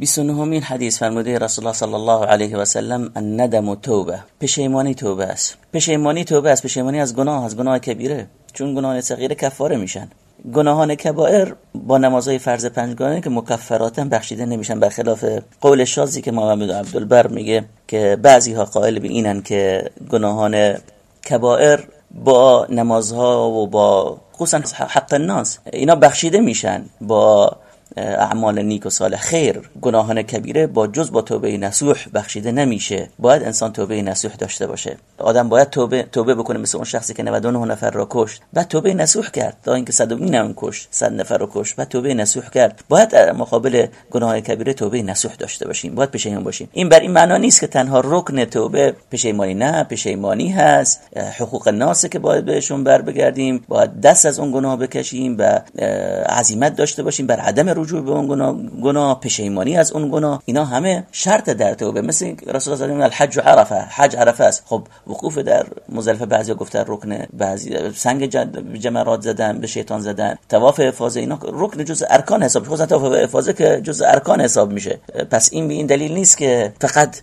29 حدیث فرموده رسول الله صلی الله علیه و سلم الندم و توبه. پشیمانی توبه است. پشیمانی توبه است. پشیمانی از گناه از گناه کبیره. چون گناه صغیره کفاره میشن. گناهان کبائر با نمازهای فرض پنجگانه که مکفراتن بخشیده نمیشن. برخلاف قول شازی که محمد عبدالبر میگه که بعضی ها قائل به اینن که گناهان کبائر با نمازها و با خصوصا حق الناس اینا بخشیده میشن با اعمال نیک و صالح. خیر گناهان کبیره با جز با توبه نصوح بخشیده نمیشه. باید انسان توبه نصوح داشته باشه. آدم باید توبه توبه بکنه مثل اون شخصی که 99 نفر را کشت بعد توبه نصوح کرد. تا اینکه 100 نم کشت 100 نفر را کشت بعد توبه نصوح کرد. باید مقابل گناه کبیره توبه نصوح داشته باشیم. باید پشیمان باشیم. این بر این معنا نیست که تنها رکن توبه پشیمانی نه پشیمانی هست. حقوق الناس که باید بهشون بر بگردیم باید دست از اون گناه بکشیم و عزیمت داشته باشیم. بر عدم رجوع به اون گناه گناه پشیمانی از اون گناه. اینا همه شرط در توبه. مثل رسول الله صلی الحج عرفه. حج عرفه است. خب وقوف در مزدلفه بعضی گفتن رکن بعضی سنگ جمرات زدن به شیطان زدن. طواف افاضه اینا رکن جز ارکان حساب خصوصا طواف افاضه که جز ارکان حساب میشه. پس این به این دلیل نیست که فقط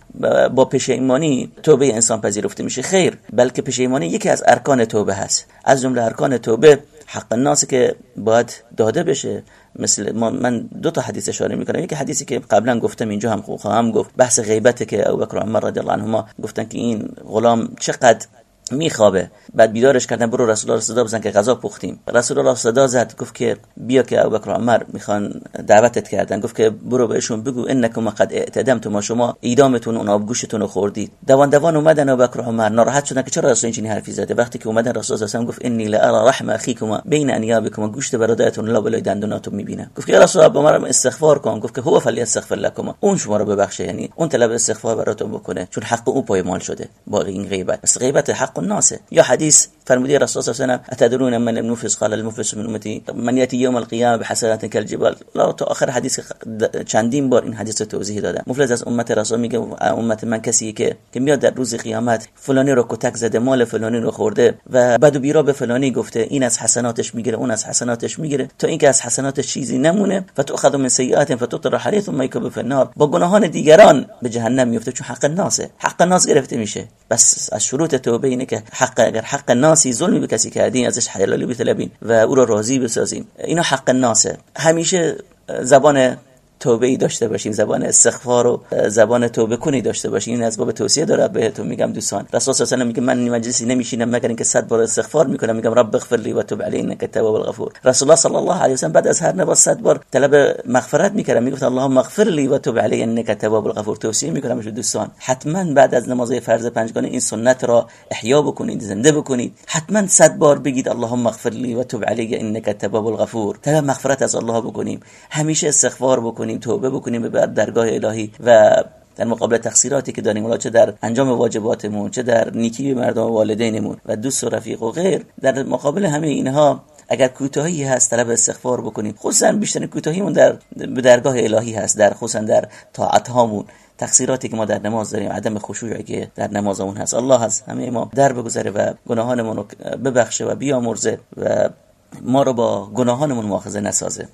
با پشیمانی توبه انسان پذیرفته میشه. خیر بلکه پشیمانی یکی از ارکان توبه هست. از جمله ارکان توبه حق الناس که باید داده بشه. مثل من دو تا حدیث اشاره می‌کنم. یکی حدیثی که قبلا گفتم اینجا هم خواهم گفت. بحث غیبت که ابوبکر عمر رضی الله عنهما گفتن که این غلام چقدر میخوابه. بعد بیدارش کردن برو رسول الله صدا بزن که غذا پختیم. رسول الله صدا زد گفت که بیا که ابوبکر عمر می‌خوان دعوتت کردن. گفت که برو بهشون بگو انکم قد اعتدمتم ما شما ایدامتون اون آبگوشتون رو خوردید. دوان دوان اومدن ابوبکر عمر ناراحت شدن که چرا رسول اینجوری حرفی زده. وقتی که اومدن رسول الله گفت انی لا رحم اخیکم بین انیابکم گوشت برادرتون لا بالای دندوناتون می‌بینه گفت که رسول الله عمر استغفار کن. گفت که هو فلی استغفر لكم اون شما رو ببخشه. یعنی اون طلب استغفار براتون بکنه چون حق او پایمال شده. با این غیبت. غیبت حق الناس یا حدیث فرمودی رسول صلی الله علیه و اتدرون من المفلس قال المفلس من امتی. من یاتی یوم القیامه بحسنات كالجبال لا تا آخر حدیث چندین بار این حدیث توضیح دادم. مفلس از امت رسول میگه امت من کسی که که میاد در روز قیامت فلانی رو کتک زده مال فلانی رو خورده و بعد و بیرا به فلانی گفته این از حسناتش می‌گیره اون از حسناتش می‌گیره تا اینکه از حسناتش چیزی نمونه فتؤخذ من سیئات فتطر حریث ثم يكب في النار. با گناهان دیگران به جهنم میفته چون حق الناسه. حق الناس گرفته میشه. بس از شروط توبه اینه که حق اگر حق ناسی ظلمی به کسی کردین ازش حلالی بطلبین و او را راضی بسازین. اینا حق ناسه همیشه زبان توبه ای داشته باشین زبان استغفار و زبان توبه کنی داشته باشین این از باب توصیه داره بهتون میگم دوستان. رسول الله صلی میگه من مجلسی نمیشینم مگر اینکه صد بار استغفار می‌کنم. میگم رب اغفر لی و تب علی انک التواب الغفور. رسول الله صلی الله علیه و سلم بعد از هر نماز صد بار طلب مغفرت می‌کردم می‌گفت اللهم اغفر لی و تب علی انک التواب الغفور. توصیه می‌کنم دوستان حتما بعد از نماز فرض پنجگانه این سنت را احیا بکنید زنده بکنید. حتما صد بار بگید اللهم اغفر لی و تب علی انک التواب الغفور. طلب مغفرت از الله بکنیم. همیشه استغفار بکنیم. بکنیم توبه بکنیم به درگاه الهی و در مقابل تقصیراتی که داریم چه در انجام واجباتمون چه در نیکی به مردم و والدینمون و دوست و رفیق و غیر در مقابل همه اینها اگر کوتاهی هست طلب استغفار بکنیم. خصوصا بیشتر کوتاهیمون در به درگاه الهی هست در خصوصا در طاعت هامون تقصیراتی که ما در نماز داریم عدم خشوعی که در نمازمون هست. الله هست همه ما در بگذره و گناهانمون رو ببخشه و بیامرزه و ما رو با گناهانمون مؤاخذه نسازه.